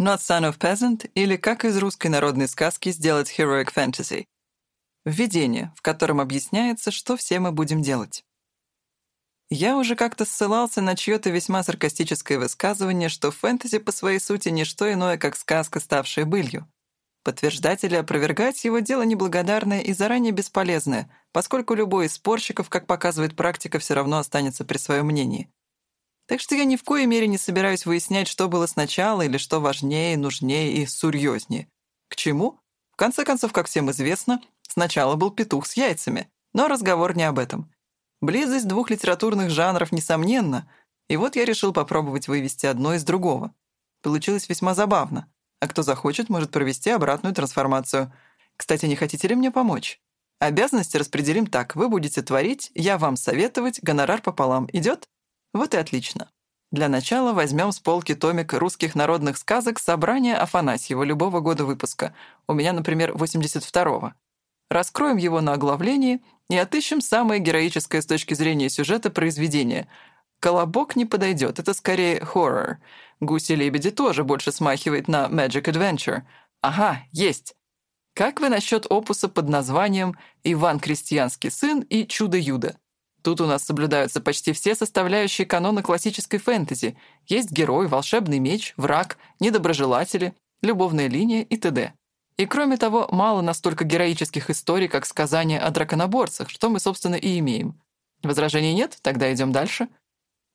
Not Son of Peasant или Как из русской народной сказки сделать Heroic Fantasy. Введение, в котором объясняется, что все мы будем делать. Я уже как-то ссылался на чьё-то весьма саркастическое высказывание, что фэнтези по своей сути не что иное, как сказка, ставшая былью. Подтверждать или опровергать его дело неблагодарное и заранее бесполезное, поскольку любой из спорщиков, как показывает практика, все равно останется при своем мнении. Так что я ни в коей мере не собираюсь выяснять, что было сначала или что важнее, нужнее и серьезнее. К чему? В конце концов, как всем известно, сначала был петух с яйцами, но разговор не об этом. Близость двух литературных жанров несомненна, и вот я решил попробовать вывести одно из другого. Получилось весьма забавно а кто захочет, может провести обратную трансформацию. Кстати, не хотите ли мне помочь? Обязанности распределим так. Вы будете творить, я вам советовать, гонорар пополам. Идет? Вот и отлично. Для начала возьмем с полки томик русских народных сказок собрания Афанасьева любого года выпуска. У меня, например, 82-го. Раскроем его на оглавлении и отыщем самое героическое с точки зрения сюжета произведение. «Колобок» не подойдет, это скорее хоррор — Гуси-лебеди тоже больше смахивает на Magic Adventure. Ага, есть. Как вы насчет опуса под названием «Иван Крестьянский сын» и «Чудо-юдо»? Тут у нас соблюдаются почти все составляющие канона классической фэнтези. Есть герой, волшебный меч, враг, недоброжелатели, любовная линия и т.д. И кроме того, мало настолько героических историй, как сказания о драконоборцах, что мы, собственно, и имеем. Возражений нет? Тогда идем дальше.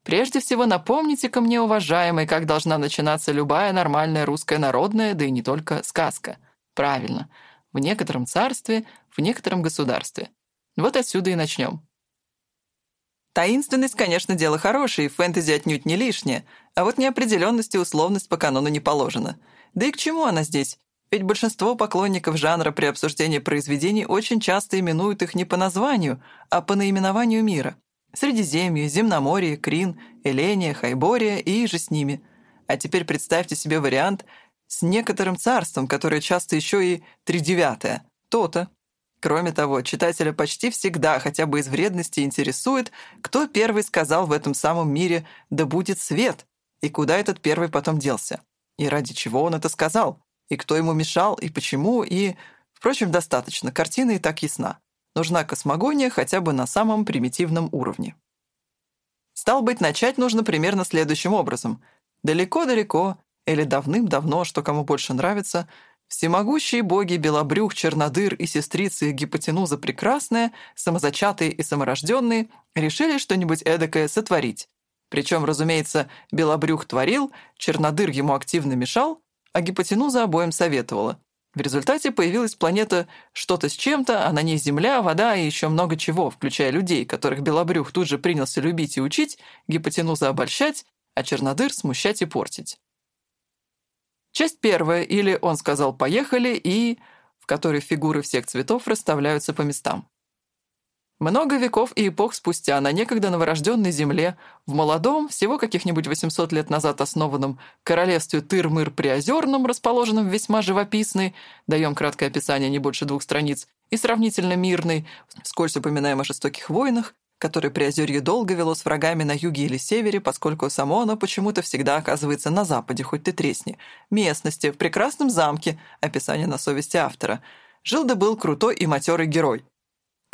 Прежде всего напомните-ка мне, уважаемый, как должна начинаться любая нормальная русская народная, да и не только сказка. Правильно. В некотором царстве, в некотором государстве. Вот отсюда и начнем. Таинственность, конечно, дело хорошее, и фэнтези отнюдь не лишнее, а вот неопределенность и условность по канону не положена. Да и к чему она здесь? Ведь большинство поклонников жанра при обсуждении произведений очень часто именуют их не по названию, а по наименованию мира. Средиземье, Земноморье, Крин, Эления, Хайбория и же с ними. А теперь представьте себе вариант с некоторым царством, которое часто еще и тридевятое. То-то. Кроме того, читателя почти всегда хотя бы из вредности интересует, кто первый сказал в этом самом мире «да будет свет», и куда этот первый потом делся, и ради чего он это сказал, и кто ему мешал, и почему, и... Впрочем, достаточно, картина и так ясна. Нужна космогония хотя бы на самом примитивном уровне. Стал быть, начать нужно примерно следующим образом. Далеко-далеко, или давным-давно, что кому больше нравится, всемогущие боги Белобрюх, Чернодыр и сестрицы Гипотенуза Прекрасная, самозачатые и саморожденные, решили что-нибудь эдакое сотворить. Причем, разумеется, Белобрюх творил, Чернодыр ему активно мешал, а Гипотенуза обоим советовала. В результате появилась планета что-то с чем-то, а на ней Земля, вода и еще много чего, включая людей, которых Белобрюх тут же принялся любить и учить, гипотенуза обольщать, а Чернодыр смущать и портить. Часть первая, или он сказал «поехали» и в которой фигуры всех цветов расставляются по местам. Много веков и эпох спустя на некогда новорожденной земле, в молодом, всего каких-нибудь 800 лет назад основанном королевстве Тыр-Мыр-Приозерном, расположенном весьма живописной, даем краткое описание не больше двух страниц, и сравнительно мирной, скользь упоминаем о жестоких войнах, которые Приозерье долго вело с врагами на юге или севере, поскольку само оно почему-то всегда оказывается на западе, хоть ты тресни, местности, в прекрасном замке, описание на совести автора. Жил да был крутой и матерый герой —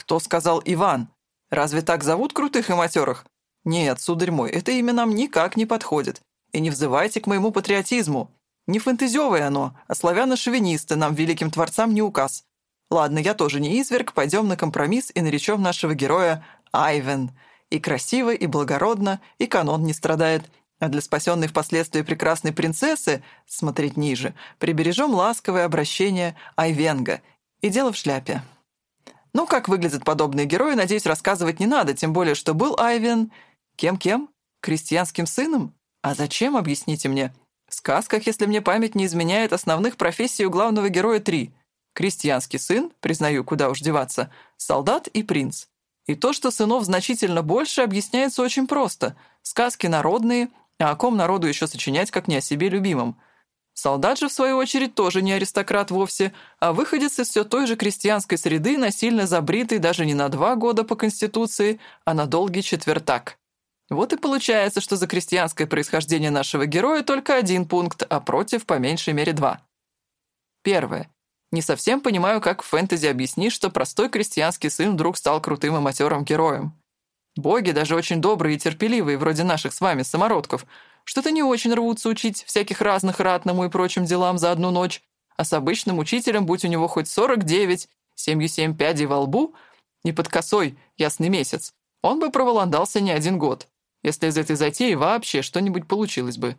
«Кто сказал Иван? Разве так зовут крутых и матерых?» «Нет, сударь мой, это имя нам никак не подходит. И не взывайте к моему патриотизму. Не фэнтезёвое оно, а славяно-шовинисты нам, великим творцам, не указ. Ладно, я тоже не изверг, пойдем на компромисс и наречем нашего героя Айвен. И красиво, и благородно, и канон не страдает. А для спасенной впоследствии прекрасной принцессы, смотреть ниже, прибережем ласковое обращение Айвенга. И дело в шляпе. Ну, как выглядят подобные герои, надеюсь, рассказывать не надо, тем более, что был Айвен... Кем-кем? Крестьянским сыном? А зачем, объясните мне? В сказках, если мне память не изменяет, основных профессий у главного героя три. Крестьянский сын, признаю, куда уж деваться, солдат и принц. И то, что сынов значительно больше, объясняется очень просто. Сказки народные, а о ком народу еще сочинять, как не о себе любимом – Солдат же, в свою очередь, тоже не аристократ вовсе, а выходец из все той же крестьянской среды, насильно забритый даже не на два года по Конституции, а на долгий четвертак. Вот и получается, что за крестьянское происхождение нашего героя только один пункт, а против по меньшей мере два. Первое. Не совсем понимаю, как в фэнтези объяснишь, что простой крестьянский сын вдруг стал крутым и матерым героем. Боги, даже очень добрые и терпеливые, вроде наших с вами самородков, что-то не очень рвутся учить всяких разных ратному и прочим делам за одну ночь, а с обычным учителем, будь у него хоть 49, семью семь пядей во лбу, не под косой, ясный месяц, он бы проволандался не один год, если из этой затеи вообще что-нибудь получилось бы.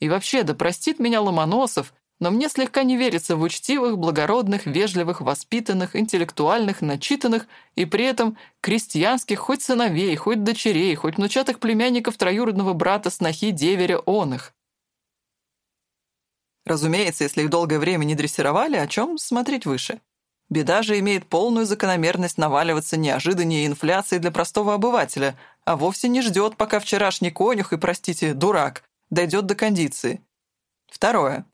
И вообще, да простит меня Ломоносов, но мне слегка не верится в учтивых, благородных, вежливых, воспитанных, интеллектуальных, начитанных и при этом крестьянских хоть сыновей, хоть дочерей, хоть внучатых племянников троюродного брата снохи деверя их. Разумеется, если их долгое время не дрессировали, о чем смотреть выше? Беда же имеет полную закономерность наваливаться неожиданнее инфляции для простого обывателя, а вовсе не ждет, пока вчерашний конюх и, простите, дурак, дойдет до кондиции. Второе.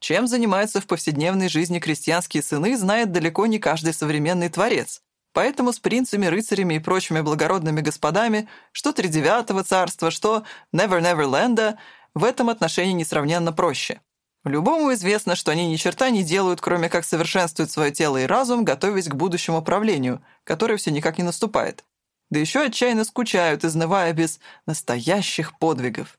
Чем занимаются в повседневной жизни крестьянские сыны, знает далеко не каждый современный творец. Поэтому с принцами, рыцарями и прочими благородными господами, что Тридевятого царства, что Never-Never-Ленда, в этом отношении несравненно проще. Любому известно, что они ни черта не делают, кроме как совершенствуют свое тело и разум, готовясь к будущему правлению, которое все никак не наступает. Да еще отчаянно скучают, изнывая без настоящих подвигов.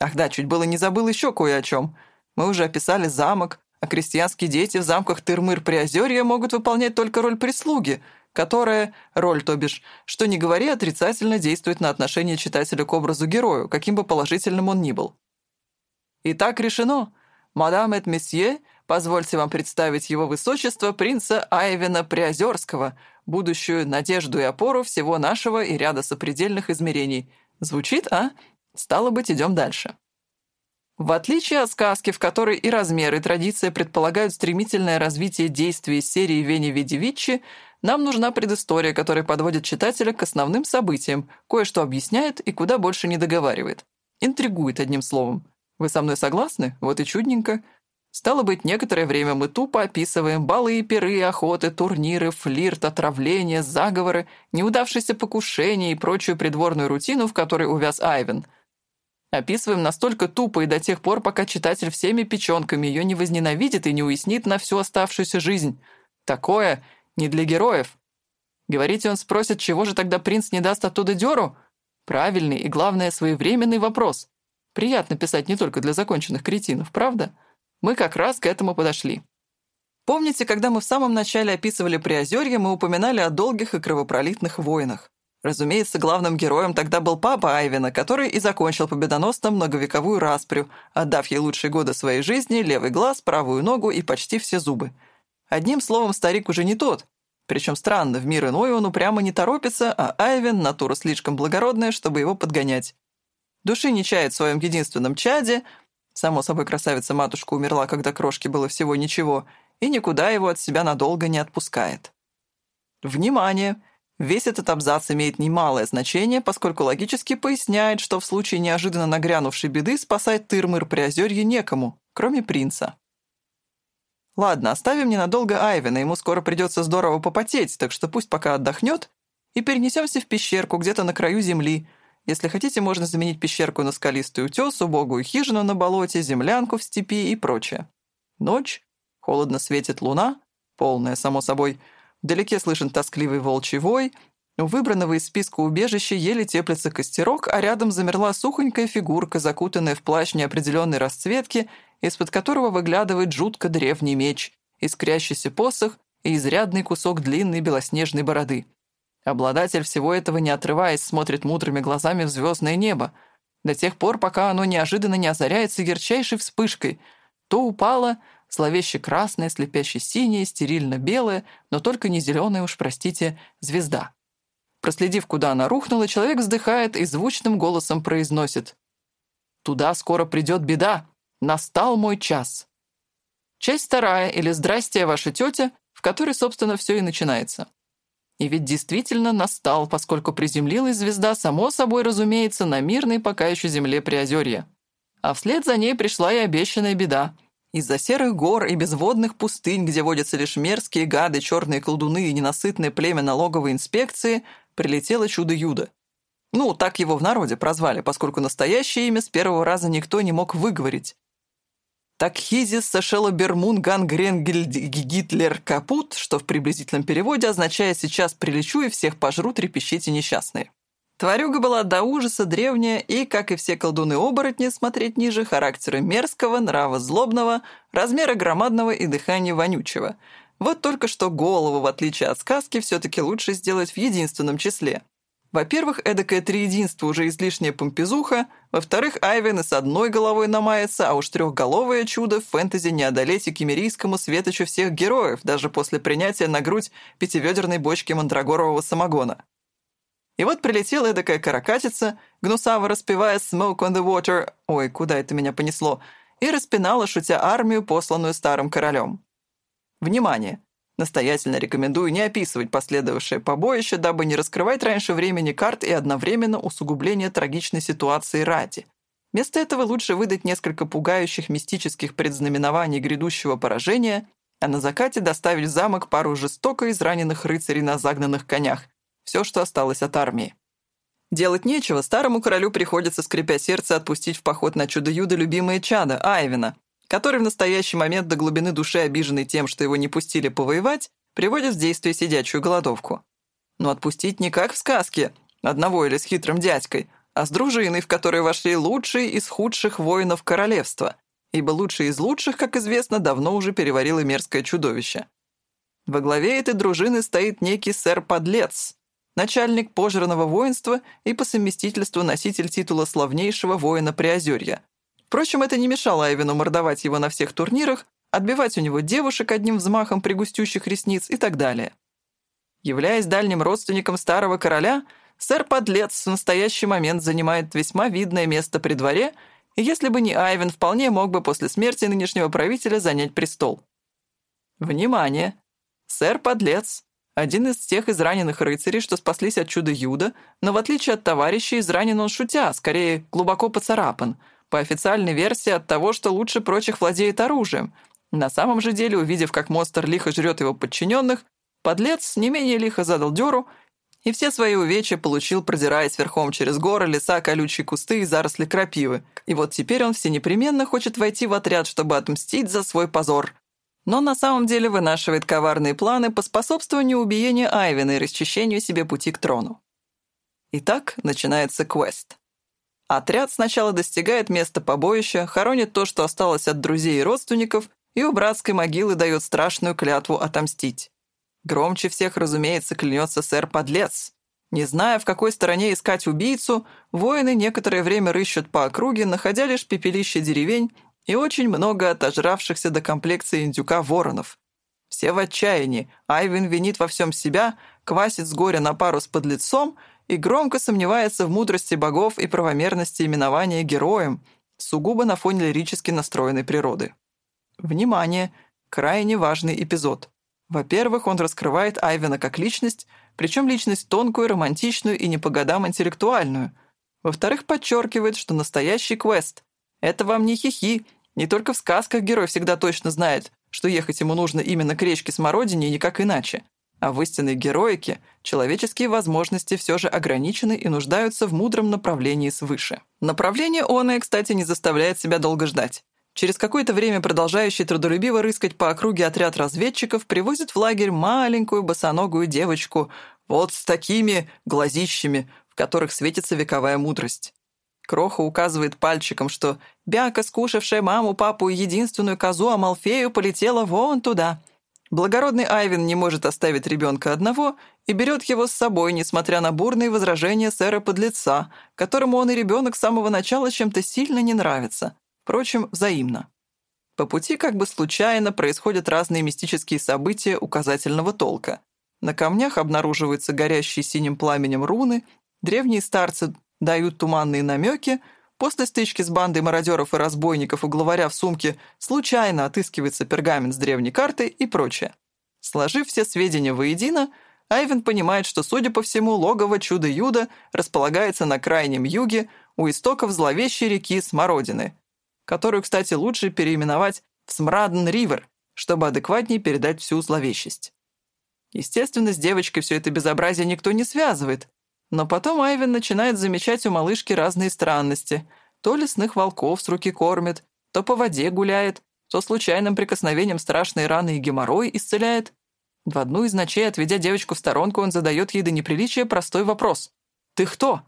Ах да, чуть было не забыл еще кое о чем — мы уже описали замок, а крестьянские дети в замках Тырмыр-Приозерья могут выполнять только роль прислуги, которая, роль то бишь, что не говори, отрицательно действует на отношение читателя к образу герою, каким бы положительным он ни был. Итак, решено. Мадам et месье, позвольте вам представить его высочество принца Айвена Приозерского, будущую надежду и опору всего нашего и ряда сопредельных измерений. Звучит, а? Стало быть, идем дальше. В отличие от сказки, в которой и размер, и традиция предполагают стремительное развитие действий серии Вени Веди нам нужна предыстория, которая подводит читателя к основным событиям, кое-что объясняет и куда больше не договаривает. Интригует, одним словом. Вы со мной согласны? Вот и чудненько. Стало быть, некоторое время мы тупо описываем балы и пиры, охоты, турниры, флирт, отравления, заговоры, неудавшиеся покушения и прочую придворную рутину, в которой увяз Айвен — Описываем настолько тупо и до тех пор, пока читатель всеми печенками ее не возненавидит и не уяснит на всю оставшуюся жизнь. Такое не для героев. Говорите, он спросит, чего же тогда принц не даст оттуда дёру? Правильный и, главное, своевременный вопрос. Приятно писать не только для законченных кретинов, правда? Мы как раз к этому подошли. Помните, когда мы в самом начале описывали Приозерье, мы упоминали о долгих и кровопролитных войнах. Разумеется, главным героем тогда был папа Айвена, который и закончил победоносно многовековую распрю, отдав ей лучшие годы своей жизни, левый глаз, правую ногу и почти все зубы. Одним словом, старик уже не тот. Причем странно, в мир иной он упрямо не торопится, а Айвен — натура слишком благородная, чтобы его подгонять. Души не чает в своем единственном чаде, само собой красавица-матушка умерла, когда крошке было всего ничего, и никуда его от себя надолго не отпускает. Внимание! Весь этот абзац имеет немалое значение, поскольку логически поясняет, что в случае неожиданно нагрянувшей беды спасать Тырмыр Приозерье некому, кроме принца. Ладно, оставим ненадолго Айвена, ему скоро придется здорово попотеть, так что пусть пока отдохнет, и перенесемся в пещерку где-то на краю земли. Если хотите, можно заменить пещерку на скалистый утес, убогую хижину на болоте, землянку в степи и прочее. Ночь, холодно светит луна, полная, само собой, Вдалеке слышен тоскливый волчий вой. У выбранного из списка убежища еле теплится костерок, а рядом замерла сухонькая фигурка, закутанная в плащ неопределенной расцветки, из-под которого выглядывает жутко древний меч, искрящийся посох и изрядный кусок длинной белоснежной бороды. Обладатель всего этого, не отрываясь, смотрит мудрыми глазами в звездное небо, до тех пор, пока оно неожиданно не озаряется ярчайшей вспышкой. То упало, зловеще красная, слепяще синяя, стерильно белая, но только не зеленая уж, простите, звезда. Проследив, куда она рухнула, человек вздыхает и звучным голосом произносит «Туда скоро придет беда! Настал мой час!» Часть вторая, или «Здрасте, ваша тетя», в которой, собственно, все и начинается. И ведь действительно настал, поскольку приземлилась звезда, само собой разумеется, на мирной пока еще земле Приозерья. А вслед за ней пришла и обещанная беда. Из-за серых гор и безводных пустынь, где водятся лишь мерзкие гады, черные колдуны и ненасытное племя налоговой инспекции, прилетело чудо-юдо. Ну, так его в народе прозвали, поскольку настоящее имя с первого раза никто не мог выговорить. Такхизис Сашела Бермун Гангренгель Гитлер Капут, что в приблизительном переводе означает «сейчас прилечу и всех пожру, трепещите несчастные». Тварюга была до ужаса древняя и, как и все колдуны-оборотни, смотреть ниже характера мерзкого, нрава злобного, размера громадного и дыхания вонючего. Вот только что голову, в отличие от сказки, все-таки лучше сделать в единственном числе. Во-первых, эдакое триединство уже излишняя помпезуха, во-вторых, Айвен и с одной головой намается, а уж трехголовое чудо в фэнтези не одолеть и кемерийскому светочу всех героев, даже после принятия на грудь пятиведерной бочки мандрагорового самогона. И вот прилетела эдакая каракатица, гнусаво распевая «Smoke on the water», ой, куда это меня понесло, и распинала, шутя армию, посланную старым королем. Внимание! Настоятельно рекомендую не описывать последовавшее побоище, дабы не раскрывать раньше времени карт и одновременно усугубление трагичной ситуации ради. Вместо этого лучше выдать несколько пугающих мистических предзнаменований грядущего поражения, а на закате доставить в замок пару жестоко израненных рыцарей на загнанных конях, все, что осталось от армии. Делать нечего, старому королю приходится, скрипя сердце, отпустить в поход на чудо-юдо любимое чадо, Айвина, который в настоящий момент до глубины души обиженный тем, что его не пустили повоевать, приводит в действие сидячую голодовку. Но отпустить не как в сказке, одного или с хитрым дядькой, а с дружиной, в которой вошли лучшие из худших воинов королевства, ибо лучший из лучших, как известно, давно уже переварило мерзкое чудовище. Во главе этой дружины стоит некий сэр-подлец, начальник пожранного воинства и по совместительству носитель титула славнейшего воина Приозерья, Впрочем, это не мешало Айвину мордовать его на всех турнирах, отбивать у него девушек одним взмахом пригустющих ресниц и так далее. Являясь дальним родственником старого короля, сэр-подлец в настоящий момент занимает весьма видное место при дворе, и если бы не Айвен, вполне мог бы после смерти нынешнего правителя занять престол. Внимание! Сэр-подлец — один из тех израненных рыцарей, что спаслись от чуда Юда, но в отличие от товарищей, изранен он шутя, скорее глубоко поцарапан — по официальной версии от того, что лучше прочих владеет оружием. На самом же деле, увидев, как монстр лихо жрет его подчиненных, подлец не менее лихо задал дёру и все свои увечья получил, продираясь верхом через горы, леса, колючие кусты и заросли крапивы. И вот теперь он все непременно хочет войти в отряд, чтобы отмстить за свой позор. Но на самом деле вынашивает коварные планы по способствованию убиению Айвена и расчищению себе пути к трону. Итак, начинается квест. Отряд сначала достигает места побоища, хоронит то, что осталось от друзей и родственников, и у братской могилы дает страшную клятву отомстить. Громче всех, разумеется, клянется сэр-подлец. Не зная, в какой стороне искать убийцу, воины некоторое время рыщут по округе, находя лишь пепелище деревень и очень много отожравшихся до комплекции индюка воронов. Все в отчаянии, Айвин винит во всем себя, квасит с горя на пару с подлецом — и громко сомневается в мудрости богов и правомерности именования героем, сугубо на фоне лирически настроенной природы. Внимание! Крайне важный эпизод. Во-первых, он раскрывает Айвена как личность, причем личность тонкую, романтичную и не по годам интеллектуальную. Во-вторых, подчеркивает, что настоящий квест — это вам не хихи, не только в сказках герой всегда точно знает, что ехать ему нужно именно к речке Смородине и никак иначе а в истинной героике человеческие возможности все же ограничены и нуждаются в мудром направлении свыше. Направление оное, кстати, не заставляет себя долго ждать. Через какое-то время продолжающий трудолюбиво рыскать по округе отряд разведчиков привозит в лагерь маленькую босоногую девочку вот с такими глазищами, в которых светится вековая мудрость. Кроха указывает пальчиком, что бяка, скушавшая маму, папу и единственную козу Амалфею, полетела вон туда — Благородный Айвен не может оставить ребенка одного и берет его с собой, несмотря на бурные возражения сэра-подлеца, которому он и ребенок с самого начала чем-то сильно не нравится. Впрочем, взаимно. По пути как бы случайно происходят разные мистические события указательного толка. На камнях обнаруживаются горящие синим пламенем руны, древние старцы дают туманные намеки, После стычки с бандой мародеров и разбойников у главаря в сумке случайно отыскивается пергамент с древней картой и прочее. Сложив все сведения воедино, Айвен понимает, что, судя по всему, логово Чудо-Юда располагается на крайнем юге у истоков зловещей реки Смородины, которую, кстати, лучше переименовать в Смраден-Ривер, чтобы адекватнее передать всю зловещесть. Естественно, с девочкой все это безобразие никто не связывает, Но потом Айвен начинает замечать у малышки разные странности. То лесных волков с руки кормит, то по воде гуляет, то случайным прикосновением страшные раны и геморрой исцеляет. В одну из ночей, отведя девочку в сторонку, он задает ей до неприличия простой вопрос. «Ты кто?»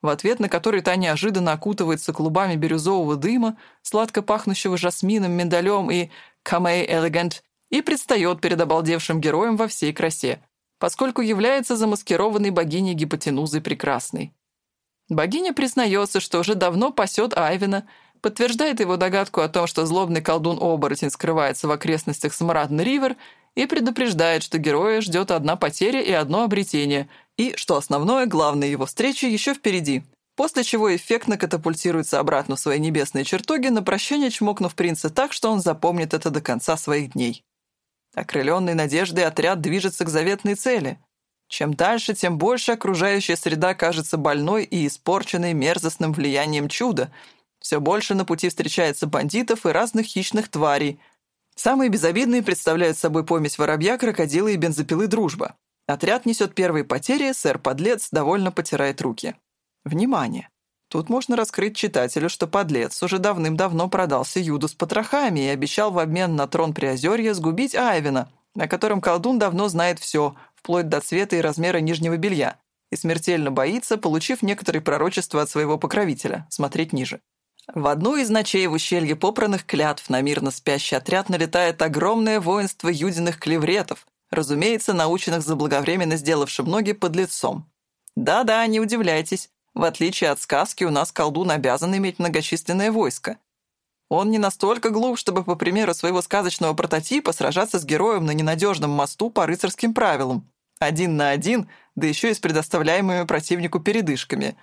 В ответ на который та неожиданно окутывается клубами бирюзового дыма, сладко пахнущего жасмином, миндалем и «камей элегант», и предстает перед обалдевшим героем во всей красе поскольку является замаскированной богиней гипотенузой прекрасной. Богиня признается, что уже давно пасет Айвена, подтверждает его догадку о том, что злобный колдун-оборотень скрывается в окрестностях Смрадн-Ривер и предупреждает, что героя ждет одна потеря и одно обретение, и, что основное, главное его встречи еще впереди, после чего эффектно катапультируется обратно в свои небесные чертоги, на прощание чмокнув принца так, что он запомнит это до конца своих дней. Окрыленный надеждой отряд движется к заветной цели. Чем дальше, тем больше окружающая среда кажется больной и испорченной мерзостным влиянием чуда. Все больше на пути встречается бандитов и разных хищных тварей. Самые безобидные представляют собой помесь воробья, крокодила и бензопилы «Дружба». Отряд несет первые потери, сэр-подлец довольно потирает руки. Внимание! Тут можно раскрыть читателю, что подлец уже давным-давно продался Юду с потрохами и обещал в обмен на трон Приозерья сгубить Айвена, на котором колдун давно знает все, вплоть до цвета и размера нижнего белья, и смертельно боится, получив некоторые пророчества от своего покровителя, смотреть ниже. В одну из ночей в ущелье попранных клятв на мирно спящий отряд налетает огромное воинство юдиных клевретов, разумеется, наученных заблаговременно сделавшим ноги под лицом. Да-да, не удивляйтесь, в отличие от сказки, у нас колдун обязан иметь многочисленное войско. Он не настолько глуп, чтобы, по примеру своего сказочного прототипа, сражаться с героем на ненадежном мосту по рыцарским правилам. Один на один, да еще и с предоставляемыми противнику передышками.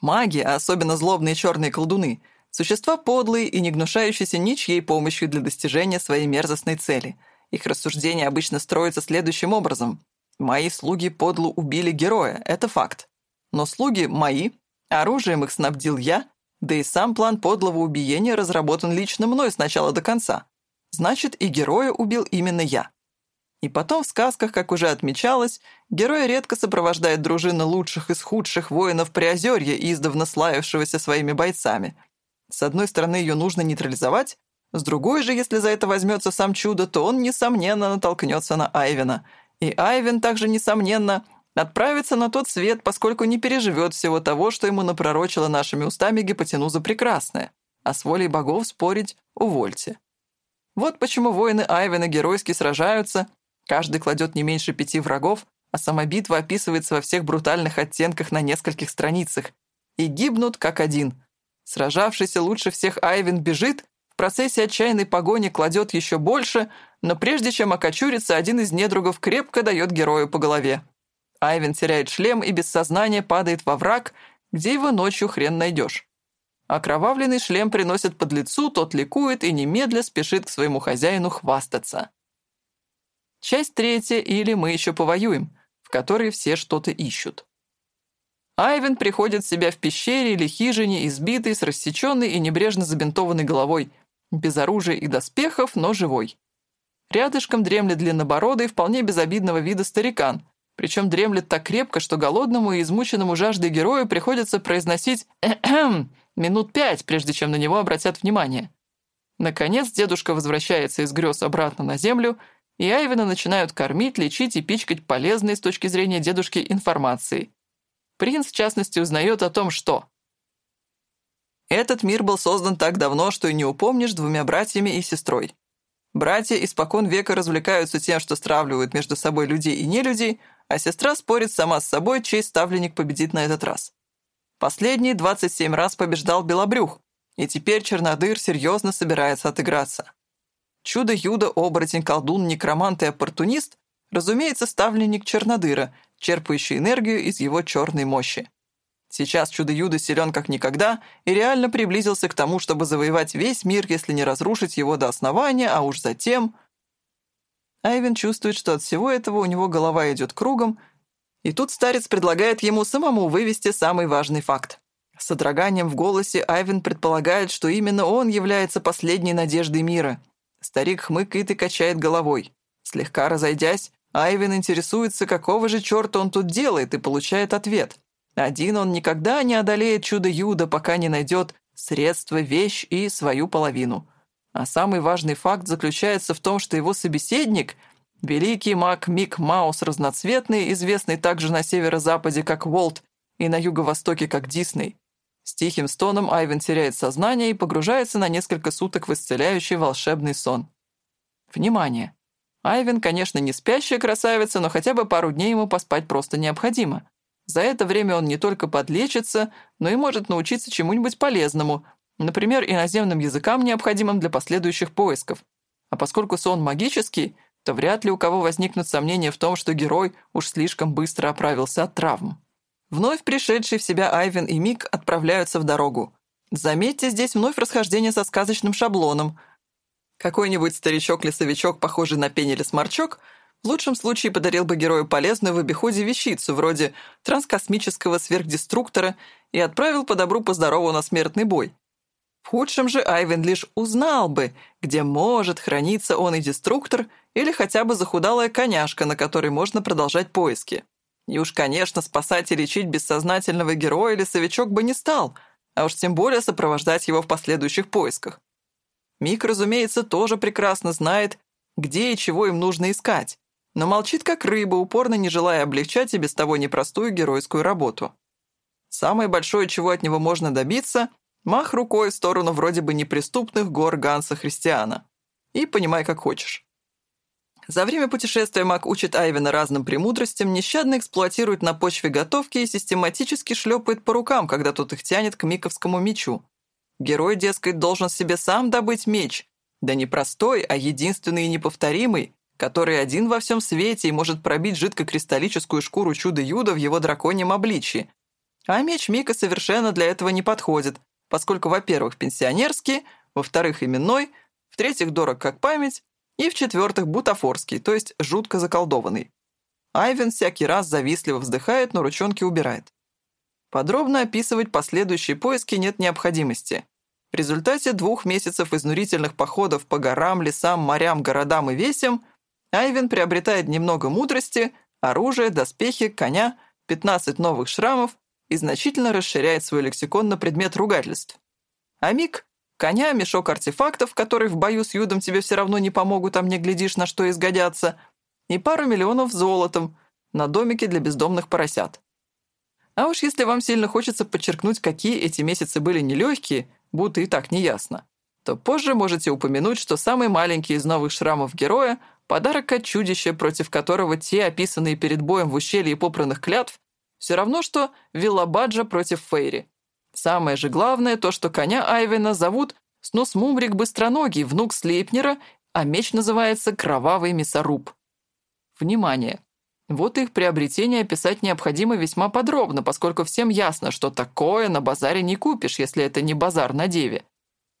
Маги, а особенно злобные черные колдуны, существа подлые и не гнушающиеся ничьей помощью для достижения своей мерзостной цели. Их рассуждения обычно строятся следующим образом. «Мои слуги подло убили героя, это факт. Но слуги мои, оружием их снабдил я, да и сам план подлого убиения разработан лично мной с начала до конца. Значит, и героя убил именно я. И потом в сказках, как уже отмечалось, героя редко сопровождает дружина лучших из худших воинов Приозерья, издавна славившегося своими бойцами. С одной стороны, ее нужно нейтрализовать, с другой же, если за это возьмется сам чудо, то он, несомненно, натолкнется на Айвена. И Айвен также, несомненно, Отправиться на тот свет, поскольку не переживет всего того, что ему напророчила нашими устами гипотенуза прекрасная. А с волей богов спорить увольте. Вот почему воины Айвена геройски сражаются, каждый кладет не меньше пяти врагов, а сама битва описывается во всех брутальных оттенках на нескольких страницах. И гибнут как один. Сражавшийся лучше всех Айвен бежит, в процессе отчаянной погони кладет еще больше, но прежде чем окочуриться, один из недругов крепко дает герою по голове. Айвен теряет шлем и без сознания падает во враг, где его ночью хрен найдешь. Окровавленный шлем приносит под лицу, тот ликует и немедля спешит к своему хозяину хвастаться. Часть третья или «Мы еще повоюем», в которой все что-то ищут. Айвен приходит в себя в пещере или хижине, избитый, с рассеченной и небрежно забинтованной головой, без оружия и доспехов, но живой. Рядышком дремлет длиннобородый, вполне безобидного вида старикан, причем дремлет так крепко, что голодному и измученному жаждой герою приходится произносить минут пять, прежде чем на него обратят внимание. Наконец дедушка возвращается из грез обратно на землю, и Айвена начинают кормить, лечить и пичкать полезной с точки зрения дедушки информацией. Принц, в частности, узнает о том, что этот мир был создан так давно, что и не упомнишь двумя братьями и сестрой. Братья испокон века развлекаются тем, что стравливают между собой людей и нелюдей, а сестра спорит сама с собой, чей ставленник победит на этот раз. Последний 27 раз побеждал Белобрюх, и теперь Чернодыр серьезно собирается отыграться. Чудо-юдо, оборотень, колдун, некромант и оппортунист, разумеется, ставленник Чернодыра, черпающий энергию из его черной мощи. Сейчас чудо-юдо силен как никогда и реально приблизился к тому, чтобы завоевать весь мир, если не разрушить его до основания, а уж затем... Айвен чувствует, что от всего этого у него голова идет кругом, и тут старец предлагает ему самому вывести самый важный факт. С содроганием в голосе Айвен предполагает, что именно он является последней надеждой мира. Старик хмыкает и качает головой. Слегка разойдясь, Айвен интересуется, какого же черта он тут делает, и получает ответ. Один он никогда не одолеет чудо-юдо, пока не найдет средство, вещь и свою половину. А самый важный факт заключается в том, что его собеседник — великий маг Мик Маус разноцветный, известный также на северо-западе как Волт и на юго-востоке как Дисней. С тихим стоном Айвен теряет сознание и погружается на несколько суток в исцеляющий волшебный сон. Внимание! Айвен, конечно, не спящая красавица, но хотя бы пару дней ему поспать просто необходимо. За это время он не только подлечится, но и может научиться чему-нибудь полезному, например, иноземным языкам, необходимым для последующих поисков. А поскольку сон магический, то вряд ли у кого возникнут сомнения в том, что герой уж слишком быстро оправился от травм. Вновь пришедшие в себя Айвен и Мик отправляются в дорогу. Заметьте, здесь вновь расхождение со сказочным шаблоном. Какой-нибудь старичок-лесовичок, похожий на пень или сморчок, в лучшем случае подарил бы герою полезную в обиходе вещицу, вроде транскосмического сверхдеструктора, и отправил по добру по на смертный бой. В худшем же Айвен лишь узнал бы, где может храниться он и деструктор, или хотя бы захудалая коняшка, на которой можно продолжать поиски. И уж, конечно, спасать и лечить бессознательного героя лесовичок бы не стал, а уж тем более сопровождать его в последующих поисках. Мик, разумеется, тоже прекрасно знает, где и чего им нужно искать, но молчит как рыба, упорно не желая облегчать и без того непростую геройскую работу. Самое большое, чего от него можно добиться — Мах рукой в сторону вроде бы неприступных гор Ганса Христиана. И понимай, как хочешь. За время путешествия Мак учит Айвена разным премудростям, нещадно эксплуатирует на почве готовки и систематически шлепает по рукам, когда тот их тянет к миковскому мечу. Герой, дескать, должен себе сам добыть меч. Да не простой, а единственный и неповторимый, который один во всем свете и может пробить жидкокристаллическую шкуру чуда-юда в его драконьем обличье. А меч Мика совершенно для этого не подходит, поскольку, во-первых, пенсионерский, во-вторых, именной, в-третьих, дорог как память, и, в-четвертых, бутафорский, то есть жутко заколдованный. Айвен всякий раз завистливо вздыхает, но ручонки убирает. Подробно описывать последующие поиски нет необходимости. В результате двух месяцев изнурительных походов по горам, лесам, морям, городам и весям Айвен приобретает немного мудрости, оружие, доспехи, коня, 15 новых шрамов и значительно расширяет свой лексикон на предмет ругательств. А Мик — коня, мешок артефактов, которые в бою с Юдом тебе все равно не помогут, а мне глядишь, на что изгодятся, и пару миллионов золотом на домике для бездомных поросят. А уж если вам сильно хочется подчеркнуть, какие эти месяцы были нелегкие, будто и так неясно, то позже можете упомянуть, что самый маленький из новых шрамов героя — подарок от чудища, против которого те, описанные перед боем в ущелье попранных клятв, все равно, что Виллабаджа против Фейри. Самое же главное то, что коня Айвена зовут Снусмумрик Быстроногий, внук Слейпнера, а меч называется Кровавый Мясоруб. Внимание! Вот их приобретение описать необходимо весьма подробно, поскольку всем ясно, что такое на базаре не купишь, если это не базар на деве.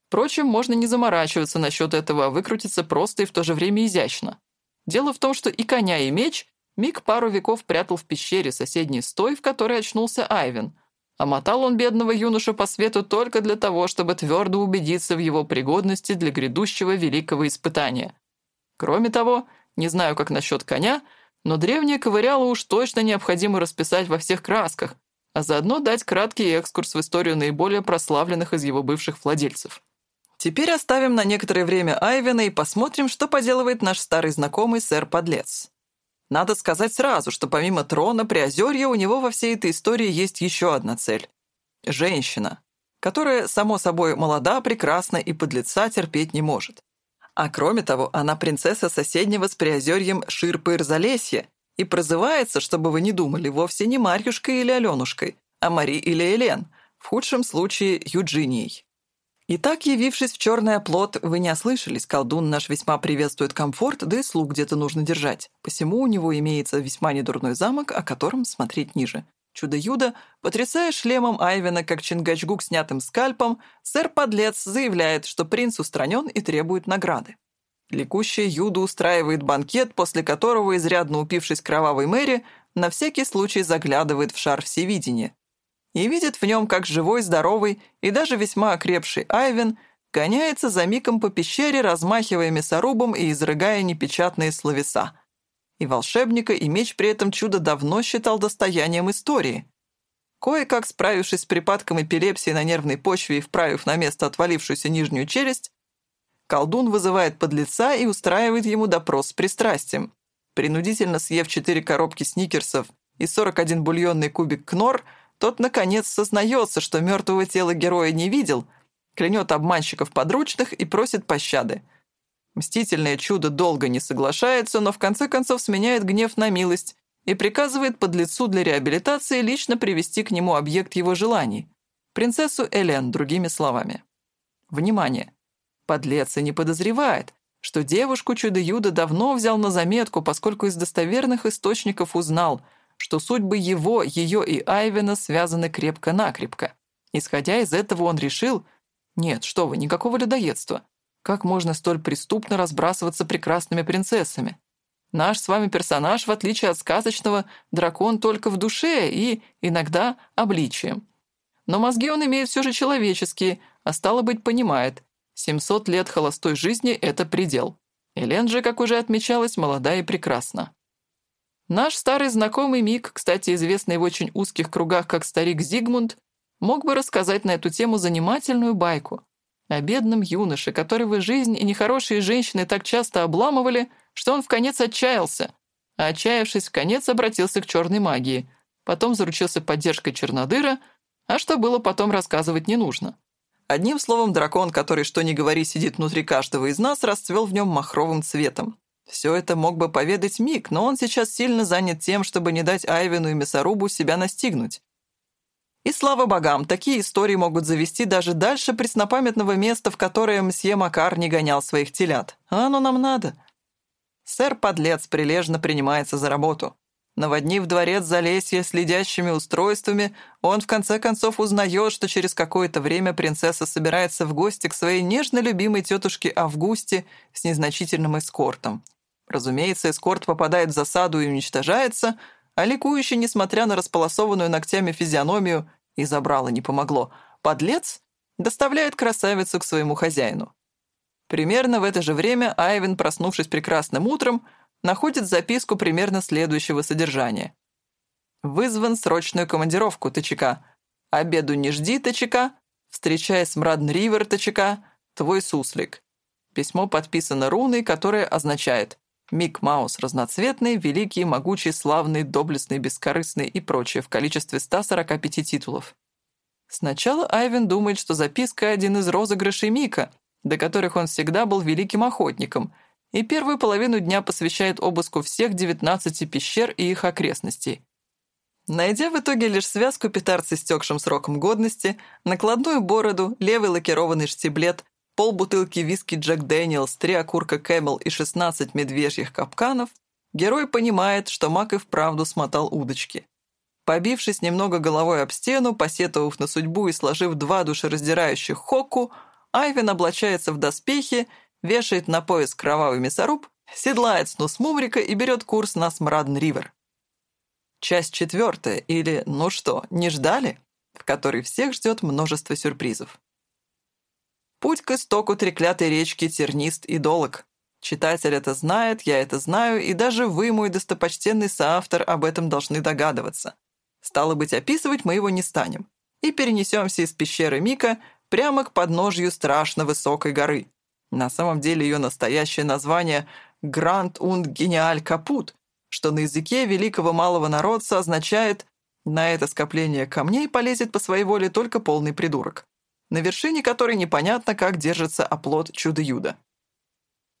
Впрочем, можно не заморачиваться насчет этого, а выкрутиться просто и в то же время изящно. Дело в том, что и коня, и меч Мик пару веков прятал в пещере соседней с той, в которой очнулся Айвен. А мотал он бедного юношу по свету только для того, чтобы твердо убедиться в его пригодности для грядущего великого испытания. Кроме того, не знаю, как насчет коня, но древнее ковыряло уж точно необходимо расписать во всех красках, а заодно дать краткий экскурс в историю наиболее прославленных из его бывших владельцев. Теперь оставим на некоторое время Айвена и посмотрим, что поделывает наш старый знакомый сэр-подлец. Надо сказать сразу, что помимо трона Приозерья у него во всей этой истории есть еще одна цель — женщина, которая, само собой, молода, прекрасна и подлеца терпеть не может. А кроме того, она принцесса соседнего с Приозерьем Ширпы-Ирзалесья и прозывается, чтобы вы не думали, вовсе не Марьюшкой или Аленушкой, а Мари или Элен, в худшем случае Юджинией. Итак, явившись в черный оплот, вы не ослышались, колдун наш весьма приветствует комфорт, да и слуг где-то нужно держать. Посему у него имеется весьма недурной замок, о котором смотреть ниже. Чудо-юдо, потрясая шлемом Айвена как Чингачгук снятым скальпом, сэр-подлец заявляет, что принц устранен и требует награды. Ликущая Юда устраивает банкет, после которого, изрядно упившись кровавой Мэри, на всякий случай заглядывает в шар всевидения и видит в нем, как живой, здоровый и даже весьма окрепший Айвен гоняется за Миком по пещере, размахивая мясорубом и изрыгая непечатные словеса. И волшебника, и меч при этом чудо давно считал достоянием истории. Кое-как справившись с припадком эпилепсии на нервной почве и вправив на место отвалившуюся нижнюю челюсть, колдун вызывает подлеца и устраивает ему допрос с пристрастием. Принудительно съев четыре коробки сникерсов и 41 бульонный кубик кнор, тот, наконец, сознается, что мертвого тела героя не видел, клянет обманщиков подручных и просит пощады. Мстительное чудо долго не соглашается, но в конце концов сменяет гнев на милость и приказывает подлецу для реабилитации лично привести к нему объект его желаний — принцессу Элен, другими словами. Внимание! Подлец и не подозревает, что девушку Чудо-Юда давно взял на заметку, поскольку из достоверных источников узнал, что судьбы его, ее и Айвена связаны крепко-накрепко. Исходя из этого он решил... Нет, что вы, никакого людоедства. Как можно столь преступно разбрасываться прекрасными принцессами? Наш с вами персонаж, в отличие от сказочного, дракон только в душе и, иногда, обличием. Но мозги он имеет все же человеческие, а стало быть, понимает. 700 лет холостой жизни — это предел. Элен же, как уже отмечалось, молода и прекрасна. Наш старый знакомый Мик, кстати, известный в очень узких кругах как старик Зигмунд, мог бы рассказать на эту тему занимательную байку о бедном юноше, которого жизнь и нехорошие женщины так часто обламывали — что он в конец отчаялся, а отчаявшись в конец обратился к черной магии, потом заручился поддержкой Чернодыра, а что было потом рассказывать не нужно. Одним словом, дракон, который, что ни говори, сидит внутри каждого из нас, расцвел в нем махровым цветом. Все это мог бы поведать Мик, но он сейчас сильно занят тем, чтобы не дать Айвину и Мясорубу себя настигнуть. И слава богам, такие истории могут завести даже дальше преснопамятного места, в которое мсье Макар не гонял своих телят. А оно нам надо. Сэр-подлец прилежно принимается за работу. Наводнив дворец Залесья следящими устройствами, он в конце концов узнает, что через какое-то время принцесса собирается в гости к своей нежно любимой тетушке Августе с незначительным эскортом. Разумеется, эскорт попадает в засаду и уничтожается, а ликующий, несмотря на располосованную ногтями физиономию, и забрало не помогло, подлец доставляет красавицу к своему хозяину. Примерно в это же время Айвен, проснувшись прекрасным утром, находит записку примерно следующего содержания. «Вызван срочную командировку, ТЧК. Обеду не жди, ТЧК. Встречай Смрадн Ривер, ТЧК. Твой суслик». Письмо подписано руной, которая означает «Мик Маус разноцветный, великий, могучий, славный, доблестный, бескорыстный» и прочее в количестве 145 титулов. Сначала Айвен думает, что записка — один из розыгрышей Мика, до которых он всегда был великим охотником, и первую половину дня посвящает обыску всех 19 пещер и их окрестностей. Найдя в итоге лишь связку петард с истекшим сроком годности, накладную бороду, левый лакированный штиблет, полбутылки виски Джек Дэниелс, три окурка Кэмел и 16 медвежьих капканов, герой понимает, что маг и вправду смотал удочки. Побившись немного головой об стену, посетовав на судьбу и сложив два душераздирающих хоку, Айвен облачается в доспехи, вешает на пояс кровавый мясоруб, седлает снус Мумрика и берет курс на Смрадн-Ривер. Часть четвертая, или «Ну что, не ждали?» в которой всех ждет множество сюрпризов. Путь к истоку треклятой речки тернист и долог. Читатель это знает, я это знаю, и даже вы, мой достопочтенный соавтор, об этом должны догадываться. Стало быть, описывать мы его не станем. И перенесемся из пещеры Мика прямо к подножью страшно высокой горы. На самом деле ее настоящее название «Гранд und Гениаль Капут», что на языке великого малого народца означает «на это скопление камней полезет по своей воле только полный придурок», на вершине которой непонятно, как держится оплот чудо-юда.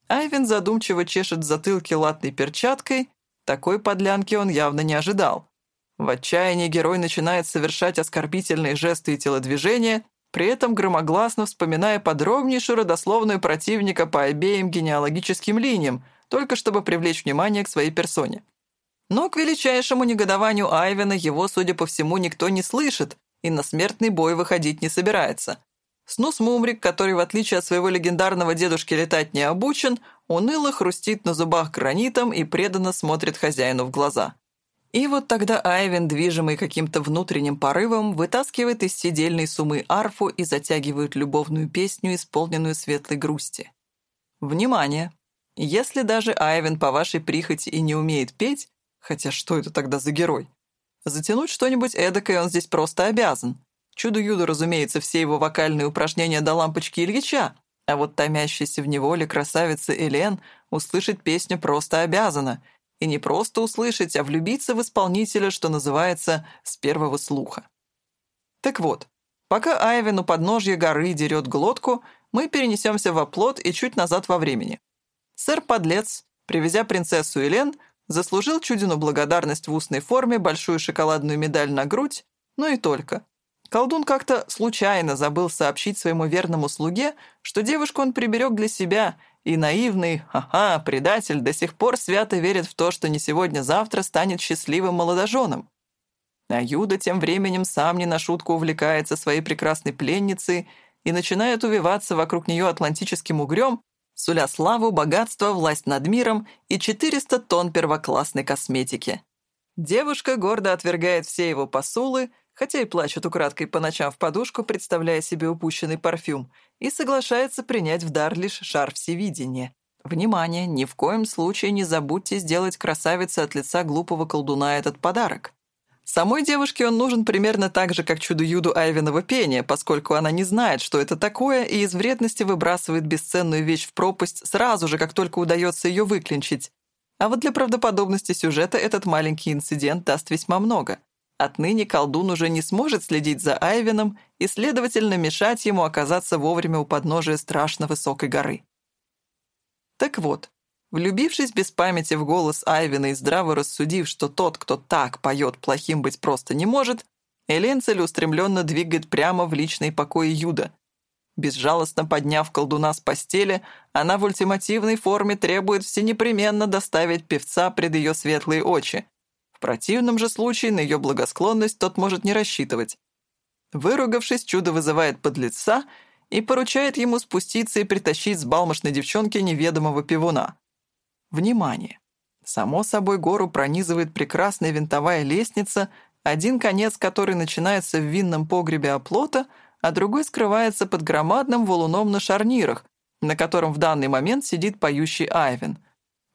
Айвен задумчиво чешет затылки латной перчаткой, такой подлянки он явно не ожидал. В отчаянии герой начинает совершать оскорбительные жесты и телодвижения, при этом громогласно вспоминая подробнейшую родословную противника по обеим генеалогическим линиям, только чтобы привлечь внимание к своей персоне. Но к величайшему негодованию Айвена его, судя по всему, никто не слышит и на смертный бой выходить не собирается. Снус Мумрик, который, в отличие от своего легендарного дедушки, летать не обучен, уныло хрустит на зубах гранитом и преданно смотрит хозяину в глаза. И вот тогда Айвен, движимый каким-то внутренним порывом, вытаскивает из сидельной сумы арфу и затягивает любовную песню, исполненную светлой грусти. Внимание! Если даже Айвен по вашей прихоти и не умеет петь, хотя что это тогда за герой? Затянуть что-нибудь эдакое он здесь просто обязан. Чудо-юдо, разумеется, все его вокальные упражнения до лампочки Ильича, а вот томящаяся в неволе красавица Элен услышать песню просто обязана. И не просто услышать, а влюбиться в исполнителя, что называется, с первого слуха. Так вот, пока Айвен у подножья горы дерет глотку, мы перенесемся в оплот и чуть назад во времени. Сэр-подлец, привезя принцессу Элен, заслужил чудину благодарность в устной форме, большую шоколадную медаль на грудь, но и только. Колдун как-то случайно забыл сообщить своему верному слуге, что девушку он приберег для себя, и наивный, ха-ха, предатель до сих пор свято верит в то, что не сегодня-завтра станет счастливым молодоженом. А Юда тем временем сам не на шутку увлекается своей прекрасной пленницей и начинает увиваться вокруг нее атлантическим угрём, суля славу, богатство, власть над миром и 400 тонн первоклассной косметики. Девушка гордо отвергает все его посулы, хотя и плачет украдкой по ночам в подушку, представляя себе упущенный парфюм, и соглашается принять в дар лишь шар всевидения. Внимание, ни в коем случае не забудьте сделать красавице от лица глупого колдуна этот подарок. Самой девушке он нужен примерно так же, как чудо-юду Айвиного пения, поскольку она не знает, что это такое, и из вредности выбрасывает бесценную вещь в пропасть сразу же, как только удается ее выклинчить. А вот для правдоподобности сюжета этот маленький инцидент даст весьма много. Отныне колдун уже не сможет следить за Айвином и, следовательно, мешать ему оказаться вовремя у подножия страшно высокой горы. Так вот, влюбившись без памяти в голос Айвина и здраво рассудив, что тот, кто так поет, плохим быть просто не может, Элен целеустремленно двигает прямо в личный покой Юда. Безжалостно подняв колдуна с постели, она в ультимативной форме требует всенепременно доставить певца пред ее светлые очи, противном же случае на ее благосклонность тот может не рассчитывать. Выругавшись, чудо вызывает подлеца и поручает ему спуститься и притащить с балмошной девчонки неведомого пивуна. Внимание! Само собой гору пронизывает прекрасная винтовая лестница, один конец которой начинается в винном погребе оплота, а другой скрывается под громадным валуном на шарнирах, на котором в данный момент сидит поющий Айвен.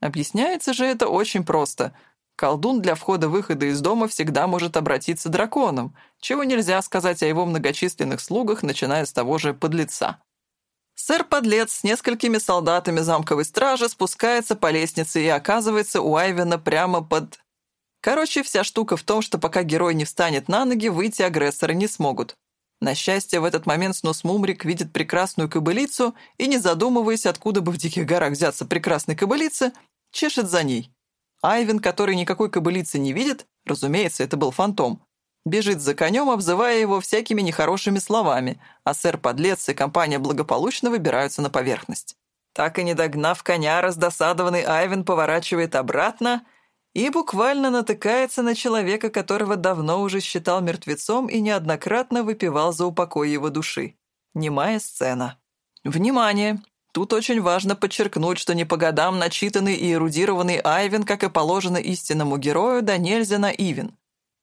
Объясняется же это очень просто — Колдун для входа-выхода из дома всегда может обратиться драконом, чего нельзя сказать о его многочисленных слугах, начиная с того же подлеца. Сэр-подлец с несколькими солдатами замковой стражи спускается по лестнице и оказывается у Айвена прямо под... Короче, вся штука в том, что пока герой не встанет на ноги, выйти агрессоры не смогут. На счастье, в этот момент Снос Мумрик видит прекрасную кобылицу и, не задумываясь, откуда бы в Диких горах взяться прекрасной кобылице, чешет за ней. Айвен, который никакой кобылицы не видит, разумеется, это был фантом, бежит за конем, обзывая его всякими нехорошими словами, а сэр-подлец и компания благополучно выбираются на поверхность. Так и не догнав коня, раздосадованный Айвен поворачивает обратно и буквально натыкается на человека, которого давно уже считал мертвецом и неоднократно выпивал за упокой его души. Немая сцена. Внимание! Тут очень важно подчеркнуть, что не по годам начитанный и эрудированный Айвен, как и положено истинному герою, да нельзя наивен.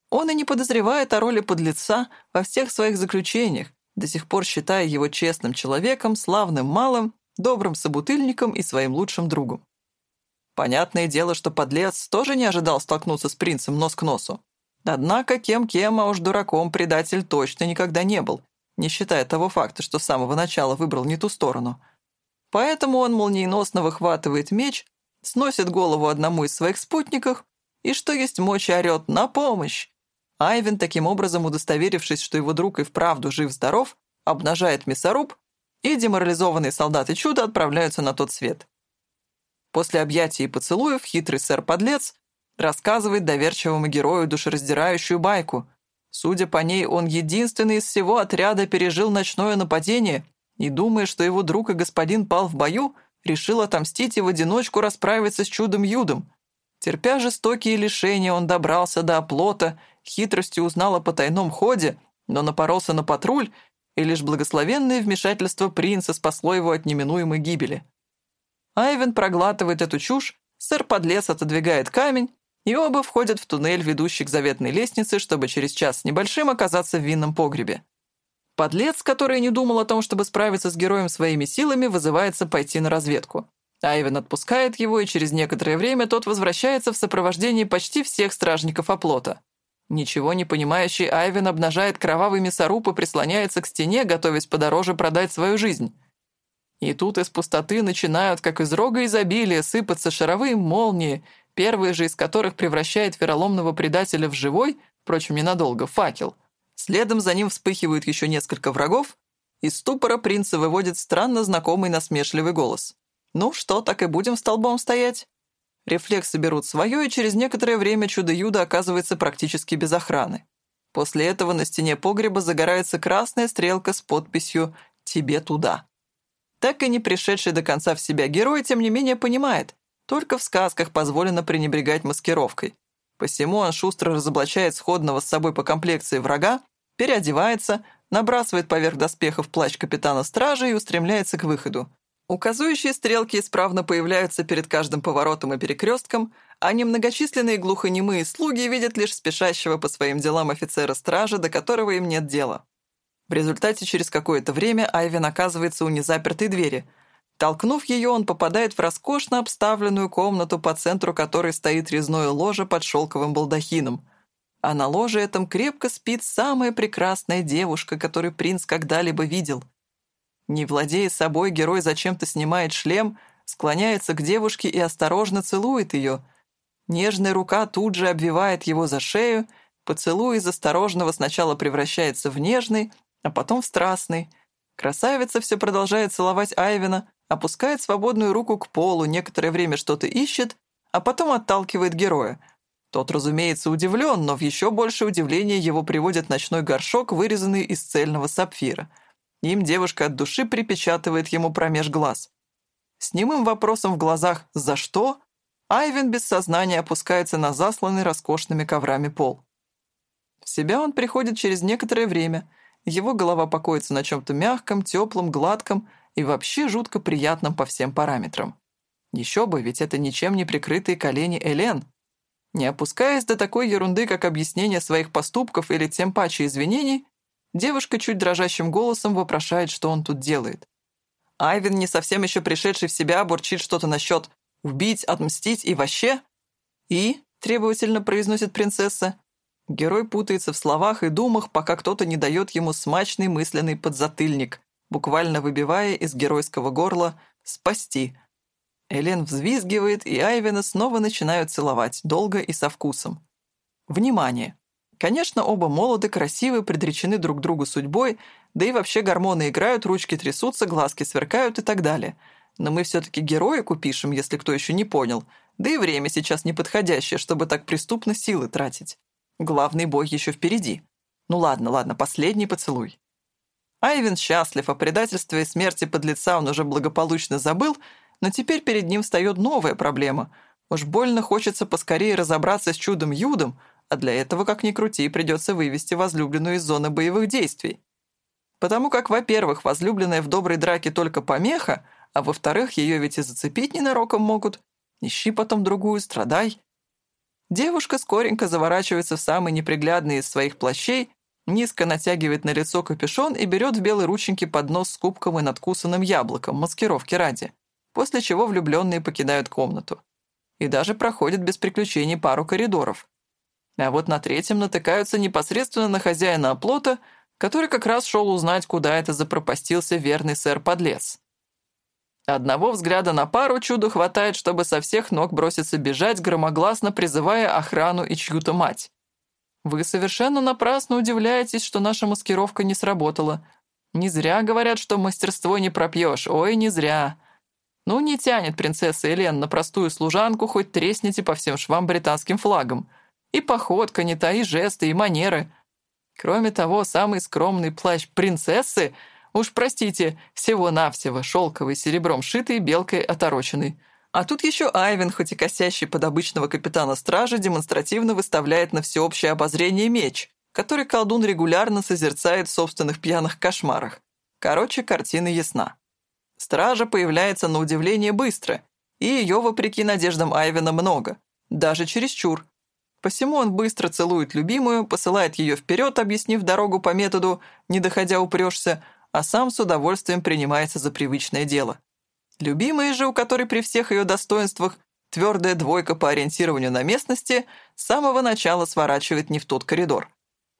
Он и не подозревает о роли подлеца во всех своих заключениях, до сих пор считая его честным человеком, славным малым, добрым собутыльником и своим лучшим другом. Понятное дело, что подлец тоже не ожидал столкнуться с принцем нос к носу. Однако кем-кем, а уж дураком предатель точно никогда не был, не считая того факта, что с самого начала выбрал не ту сторону — Поэтому он молниеносно выхватывает меч, сносит голову одному из своих спутников и, что есть мочи, орёт «На помощь!». Айвен, таким образом удостоверившись, что его друг и вправду жив-здоров, обнажает мясоруб, и деморализованные солдаты чуда отправляются на тот свет. После объятий и поцелуев хитрый сэр-подлец рассказывает доверчивому герою душераздирающую байку. Судя по ней, он единственный из всего отряда пережил ночное нападение и, думая, что его друг и господин пал в бою, решил отомстить и в одиночку расправиться с чудом-юдом. Терпя жестокие лишения, он добрался до оплота, хитростью узнал о потайном ходе, но напоролся на патруль, и лишь благословенное вмешательство принца спасло его от неминуемой гибели. Айвен проглатывает эту чушь, сэр-подлец отодвигает камень, и оба входят в туннель, ведущий к заветной лестнице, чтобы через час с небольшим оказаться в винном погребе. Подлец, который не думал о том, чтобы справиться с героем своими силами, вызывается пойти на разведку. Айвен отпускает его, и через некоторое время тот возвращается в сопровождении почти всех стражников оплота. Ничего не понимающий Айвен обнажает кровавый мясоруб и прислоняется к стене, готовясь подороже продать свою жизнь. И тут из пустоты начинают, как из рога изобилия, сыпаться шаровые молнии, первые же из которых превращает вероломного предателя в живой, впрочем, ненадолго, факел. Следом за ним вспыхивают еще несколько врагов, из ступора принца выводит странно знакомый насмешливый голос. «Ну что, так и будем столбом стоять?» Рефлексы берут свое, и через некоторое время чудо-юдо оказывается практически без охраны. После этого на стене погреба загорается красная стрелка с подписью «Тебе туда». Так и не пришедший до конца в себя герой, тем не менее, понимает, только в сказках позволено пренебрегать маскировкой. Посему он шустро разоблачает сходного с собой по комплекции врага, переодевается, набрасывает поверх доспехов плащ капитана стражи и устремляется к выходу. Указующие стрелки исправно появляются перед каждым поворотом и перекрестком, а немногочисленные глухонемые слуги видят лишь спешащего по своим делам офицера стражи, до которого им нет дела. В результате через какое-то время Айвен оказывается у незапертой двери. Толкнув ее, он попадает в роскошно обставленную комнату, по центру которой стоит резное ложе под шелковым балдахином. А на ложе этом крепко спит самая прекрасная девушка, которую принц когда-либо видел — не владея собой, герой зачем-то снимает шлем, склоняется к девушке и осторожно целует ее. Нежная рука тут же обвивает его за шею, поцелуй из осторожного сначала превращается в нежный, а потом в страстный. Красавица все продолжает целовать Айвена, опускает свободную руку к полу, некоторое время что-то ищет, а потом отталкивает героя. Тот, разумеется, удивлен, но в еще большее удивление его приводит ночной горшок, вырезанный из цельного сапфира — им девушка от души припечатывает ему промеж глаз. С немым вопросом в глазах «За что?» Айвен без сознания опускается на засланный роскошными коврами пол. В себя он приходит через некоторое время. Его голова покоится на чем-то мягком, теплом, гладком и вообще жутко приятном по всем параметрам. Еще бы, ведь это ничем не прикрытые колени Элен. Не опускаясь до такой ерунды, как объяснение своих поступков или тем паче извинений, Девушка чуть дрожащим голосом вопрошает, что он тут делает. Айвен, не совсем еще пришедший в себя, бурчит что-то насчет «убить», «отмстить» и «вообще». «И?» — требовательно произносит принцесса. Герой путается в словах и думах, пока кто-то не дает ему смачный мысленный подзатыльник, буквально выбивая из геройского горла «спасти». Элен взвизгивает, и Айвена снова начинают целовать, долго и со вкусом. Внимание! Конечно, оба молоды, красивы, предречены друг другу судьбой, да и вообще гормоны играют, ручки трясутся, глазки сверкают и так далее. Но мы все-таки героику пишем, если кто еще не понял. Да и время сейчас неподходящее, чтобы так преступно силы тратить. Главный бой еще впереди. Ну ладно, ладно, последний поцелуй. Айвен счастлив, о предательстве и смерти подлеца он уже благополучно забыл, но теперь перед ним встает новая проблема. Уж больно хочется поскорее разобраться с чудом-юдом, а для этого, как ни крути, придется вывести возлюбленную из зоны боевых действий. Потому как, во-первых, возлюбленная в доброй драке только помеха, а во-вторых, ее ведь и зацепить ненароком могут. Ищи потом другую, страдай. Девушка скоренько заворачивается в самый неприглядный из своих плащей, низко натягивает на лицо капюшон и берет в белой рученьке поднос с кубком и надкусанным яблоком, маскировки ради, после чего влюбленные покидают комнату. И даже проходят без приключений пару коридоров. А вот на третьем натыкаются непосредственно на хозяина оплота, который как раз шел узнать, куда это запропастился верный сэр-подлец. Одного взгляда на пару чуду хватает, чтобы со всех ног броситься бежать, громогласно призывая охрану и чью-то мать. Вы совершенно напрасно удивляетесь, что наша маскировка не сработала. Не зря говорят, что мастерство не пропьешь. Ой, не зря. Ну, не тянет принцесса Элен на простую служанку, хоть тресните по всем швам британским флагом. И походка не та, и жесты, и манеры. Кроме того, самый скромный плащ принцессы, уж простите, всего-навсего шелковый серебром шитый, белкой отороченный. А тут еще Айвен, хоть и косящий под обычного капитана стражи, демонстративно выставляет на всеобщее обозрение меч, который колдун регулярно созерцает в собственных пьяных кошмарах. Короче, картина ясна. Стража появляется на удивление быстро, и ее, вопреки надеждам Айвена, много. Даже чересчур. Посему он быстро целует любимую, посылает ее вперед, объяснив дорогу по методу «не доходя упрешься», а сам с удовольствием принимается за привычное дело. Любимая же, у которой при всех ее достоинствах твердая двойка по ориентированию на местности, с самого начала сворачивает не в тот коридор.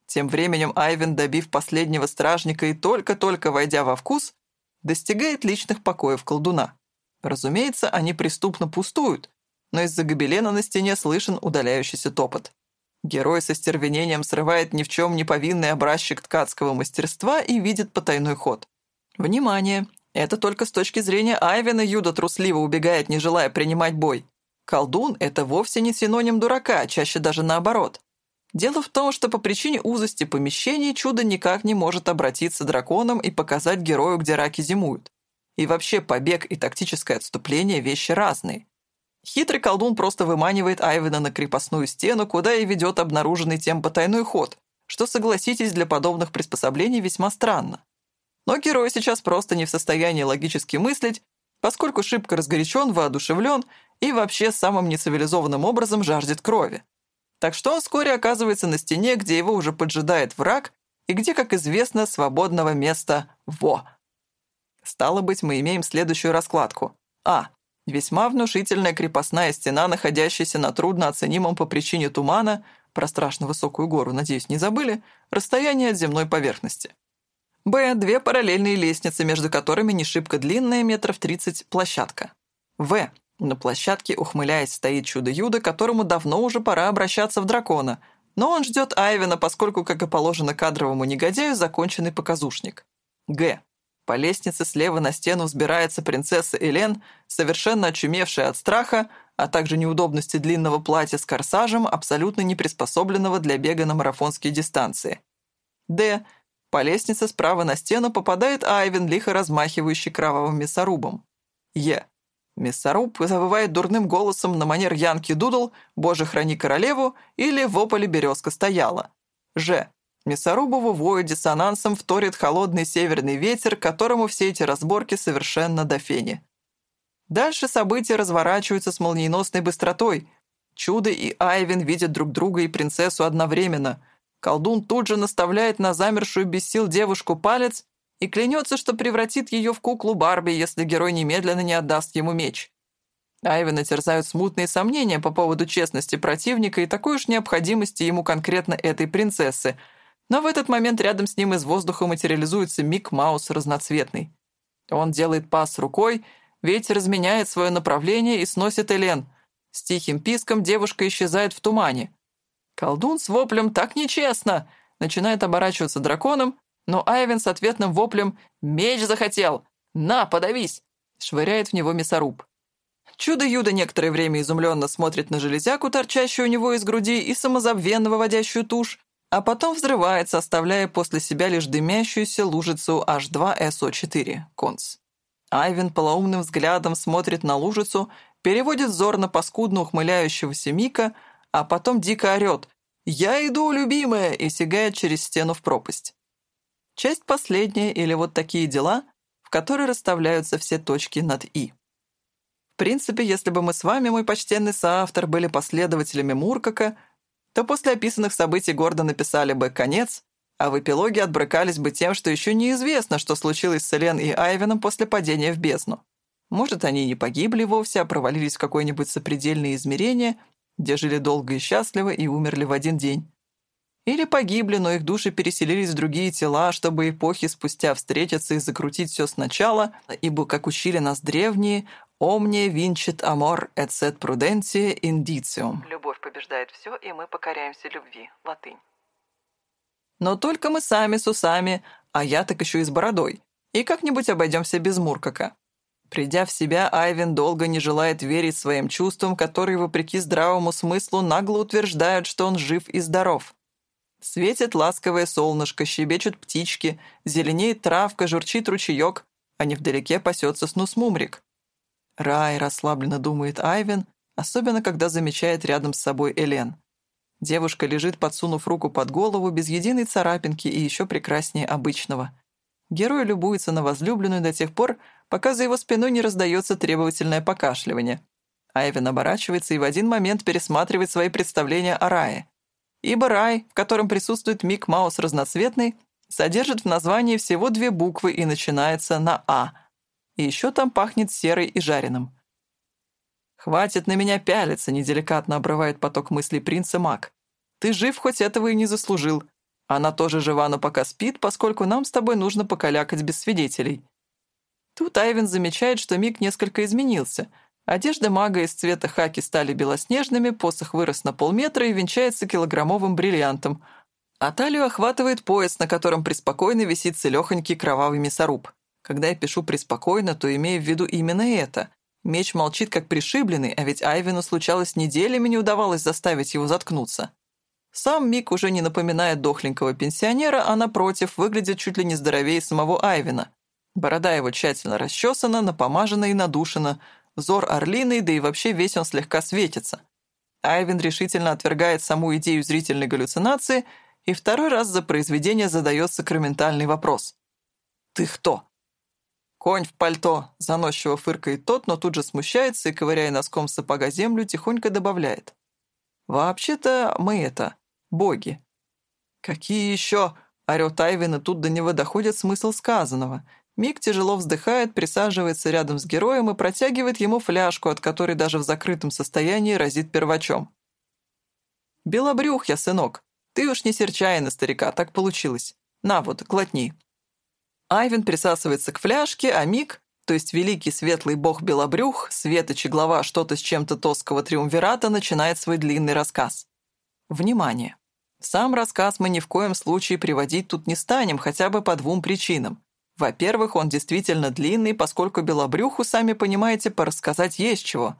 Тем временем Айвен, добив последнего стражника и только-только войдя во вкус, достигает личных покоев колдуна. Разумеется, они преступно пустуют, но из-за гобелена на стене слышен удаляющийся топот. Герой со стервенением срывает ни в чем не повинный образчик ткацкого мастерства и видит потайной ход. Внимание! Это только с точки зрения Айвена Юда трусливо убегает, не желая принимать бой. Колдун — это вовсе не синоним дурака, а чаще даже наоборот. Дело в том, что по причине узости помещений чудо никак не может обратиться драконом и показать герою, где раки зимуют. И вообще побег и тактическое отступление — вещи разные. Хитрый колдун просто выманивает Айвена на крепостную стену, куда и ведет обнаруженный тем потайной ход, что, согласитесь, для подобных приспособлений весьма странно. Но герой сейчас просто не в состоянии логически мыслить, поскольку шибко разгорячен, воодушевлен и вообще самым нецивилизованным образом жаждет крови. Так что он вскоре оказывается на стене, где его уже поджидает враг, и где, как известно, свободного места во. Стало быть, мы имеем следующую раскладку. А. Весьма внушительная крепостная стена, находящаяся на трудно оценимом по причине тумана, про страшно высокую гору, надеюсь, не забыли, расстояние от земной поверхности. Б. Две параллельные лестницы, между которыми не шибко длинная, метров 30, площадка. В. На площадке, ухмыляясь, стоит чудо-юдо, которому давно уже пора обращаться в дракона, но он ждет Айвена, поскольку, как и положено кадровому негодяю, законченный показушник. Г. По лестнице слева на стену взбирается принцесса Элен, совершенно очумевшая от страха, а также неудобности длинного платья с корсажем, абсолютно не приспособленного для бега на марафонские дистанции. Д. По лестнице справа на стену попадает Айвен, лихо размахивающий кровавым мясорубом. Е. Мясоруб завывает дурным голосом на манер Янки Дудл «Боже, храни королеву» или «Во поле березка стояла». Ж. Мясорубову вою диссонансом вторит холодный северный ветер, которому все эти разборки совершенно до фени. Дальше события разворачиваются с молниеносной быстротой. Чудо и Айвен видят друг друга и принцессу одновременно. Колдун тут же наставляет на замершую без сил девушку палец и клянется, что превратит ее в куклу Барби, если герой немедленно не отдаст ему меч. Айвена терзают смутные сомнения по поводу честности противника и такой уж необходимости ему конкретно этой принцессы, но в этот момент рядом с ним из воздуха материализуется Мик Маус разноцветный. Он делает пас рукой, ветер изменяет свое направление и сносит Элен. С тихим писком девушка исчезает в тумане. Колдун с воплем «Так нечестно!» начинает оборачиваться драконом, но Айвен с ответным воплем «Меч захотел! На, подавись!» швыряет в него мясоруб. Чудо-юдо некоторое время изумленно смотрит на железяку, торчащую у него из груди, и самозабвенно выводящую тушь, а потом взрывается, оставляя после себя лишь дымящуюся лужицу H2SO4, конс. Айвен полоумным взглядом смотрит на лужицу, переводит взор на паскудно ухмыляющегося Мика, а потом дико орёт «Я иду, любимая!» и сигает через стену в пропасть. Часть последняя или вот такие дела, в которые расставляются все точки над «и». В принципе, если бы мы с вами, мой почтенный соавтор, были последователями Муркака, то после описанных событий гордо написали бы «конец», а в эпилоге отбрыкались бы тем, что еще неизвестно, что случилось с Элен и Айвеном после падения в бездну. Может, они не погибли вовсе, а провалились в какое-нибудь сопредельное измерение, где жили долго и счастливо и умерли в один день. Или погибли, но их души переселились в другие тела, чтобы эпохи спустя встретиться и закрутить все сначала, ибо, как учили нас древние, «Omne vincit amor et sed prudentia indicium». «Любовь побеждает все, и мы покоряемся любви». Латынь. Но только мы сами с усами, а я так еще и с бородой. И как-нибудь обойдемся без Муркака. Придя в себя, Айвен долго не желает верить своим чувствам, которые, вопреки здравому смыслу, нагло утверждают, что он жив и здоров. Светит ласковое солнышко, щебечут птички, зеленеет травка, журчит ручеек, а невдалеке пасется снусмумрик. Рай, расслабленно думает Айвен, особенно когда замечает рядом с собой Элен. Девушка лежит, подсунув руку под голову, без единой царапинки и еще прекраснее обычного. Герой любуется на возлюбленную до тех пор, пока за его спиной не раздается требовательное покашливание. Айвен оборачивается и в один момент пересматривает свои представления о рае ибо рай, в котором присутствует Мик Маус разноцветный, содержит в названии всего две буквы и начинается на «А». И еще там пахнет серой и жареным. «Хватит на меня пялиться», — неделикатно обрывает поток мыслей принца Мак. «Ты жив, хоть этого и не заслужил. Она тоже жива, но пока спит, поскольку нам с тобой нужно покалякать без свидетелей». Тут Айвен замечает, что Мик несколько изменился. Одежда мага из цвета хаки стали белоснежными, посох вырос на полметра и венчается килограммовым бриллиантом. А талию охватывает пояс, на котором преспокойно висит целёхонький кровавый мясоруб. Когда я пишу «преспокойно», то имею в виду именно это. Меч молчит как пришибленный, а ведь Айвену случалось неделями не удавалось заставить его заткнуться. Сам Мик уже не напоминает дохленького пенсионера, а напротив, выглядит чуть ли не здоровее самого Айвена. Борода его тщательно расчесана, напомажена и надушена, взор орлиный, да и вообще весь он слегка светится. Айвен решительно отвергает саму идею зрительной галлюцинации и второй раз за произведение задает сакраментальный вопрос. «Ты кто?» «Конь в пальто!» — заносчиво фыркает тот, но тут же смущается и, ковыряя носком сапога землю, тихонько добавляет. «Вообще-то мы это, боги». «Какие еще?» — орёт Айвен, и тут до него доходит смысл сказанного. Мик тяжело вздыхает, присаживается рядом с героем и протягивает ему фляжку, от которой даже в закрытом состоянии разит первачом. «Белобрюх я, сынок. Ты уж не серчай на старика, так получилось. На вот, глотни». Айвен присасывается к фляжке, а Мик, то есть великий светлый бог Белобрюх, светоч и глава что-то с чем-то тоского триумвирата, начинает свой длинный рассказ. Внимание! Сам рассказ мы ни в коем случае приводить тут не станем, хотя бы по двум причинам. Во-первых, он действительно длинный, поскольку белобрюху, сами понимаете, порассказать есть чего.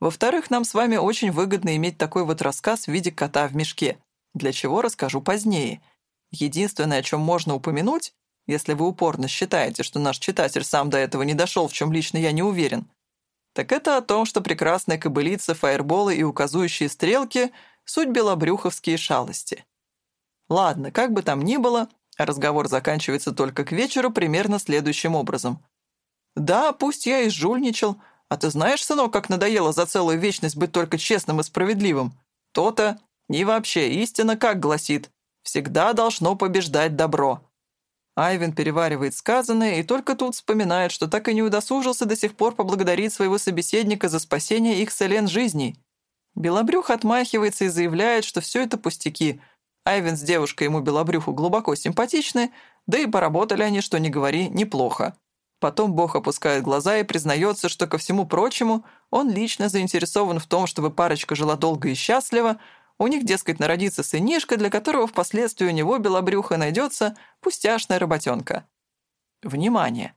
Во-вторых, нам с вами очень выгодно иметь такой вот рассказ в виде кота в мешке, для чего расскажу позднее. Единственное, о чем можно упомянуть, если вы упорно считаете, что наш читатель сам до этого не дошел, в чем лично я не уверен, так это о том, что прекрасная кобылица, фаерболы и указующие стрелки — суть белобрюховские шалости. Ладно, как бы там ни было, Разговор заканчивается только к вечеру примерно следующим образом. «Да, пусть я и жульничал. А ты знаешь, сынок, как надоело за целую вечность быть только честным и справедливым? То-то. И вообще, истина как гласит. Всегда должно побеждать добро». Айвен переваривает сказанное и только тут вспоминает, что так и не удосужился до сих пор поблагодарить своего собеседника за спасение их с Элен жизней. Белобрюх отмахивается и заявляет, что все это пустяки — Айвен с девушкой ему белобрюху глубоко симпатичны, да и поработали они, что ни говори, неплохо. Потом Бог опускает глаза и признается, что, ко всему прочему, он лично заинтересован в том, чтобы парочка жила долго и счастливо, у них, дескать, народится сынишка, для которого впоследствии у него белобрюха найдется пустяшная работенка. Внимание!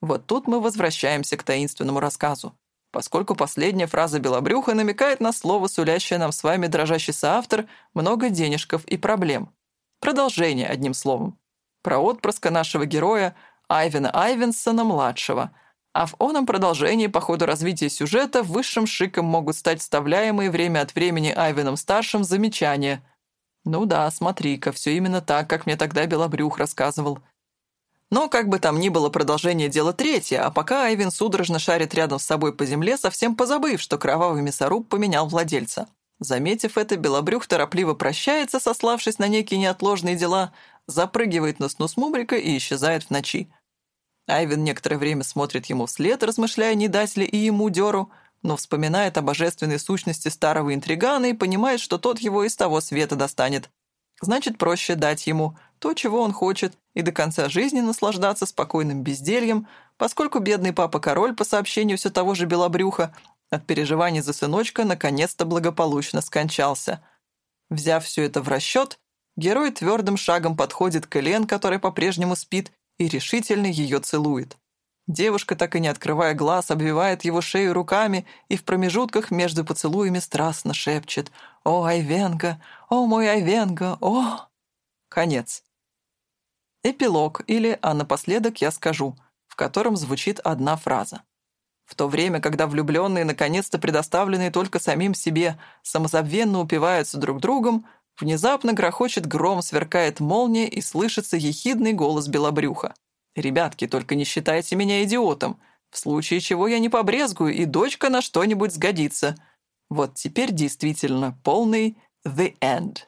Вот тут мы возвращаемся к таинственному рассказу поскольку последняя фраза Белобрюха намекает на слово, сулящее нам с вами дрожащий соавтор, много денежков и проблем. Продолжение, одним словом. Про отпрыска нашего героя Айвена Айвенсона-младшего. А в оном продолжении по ходу развития сюжета высшим шиком могут стать вставляемые время от времени Айвеном-старшим замечания. «Ну да, смотри-ка, все именно так, как мне тогда Белобрюх рассказывал». Но, как бы там ни было, продолжение дела третье, а пока Айвин судорожно шарит рядом с собой по земле, совсем позабыв, что кровавый мясоруб поменял владельца. Заметив это, Белобрюх торопливо прощается, сославшись на некие неотложные дела, запрыгивает на снус Мумрика и исчезает в ночи. Айвин некоторое время смотрит ему вслед, размышляя, не дать ли и ему дёру, но вспоминает о божественной сущности старого интригана и понимает, что тот его из того света достанет. Значит, проще дать ему то, чего он хочет, и до конца жизни наслаждаться спокойным бездельем, поскольку бедный папа-король, по сообщению все того же Белобрюха, от переживаний за сыночка наконец-то благополучно скончался. Взяв все это в расчет, герой твердым шагом подходит к Элен, которая по-прежнему спит, и решительно ее целует. Девушка, так и не открывая глаз, обвивает его шею руками и в промежутках между поцелуями страстно шепчет «О, Айвенга! О, мой Айвенга! О!» Конец. Эпилог или «А напоследок я скажу», в котором звучит одна фраза. В то время, когда влюбленные, наконец-то предоставленные только самим себе, самозабвенно упиваются друг другом, внезапно грохочет гром, сверкает молния и слышится ехидный голос Белобрюха. «Ребятки, только не считайте меня идиотом, в случае чего я не побрезгую, и дочка на что-нибудь сгодится». Вот теперь действительно полный «the end».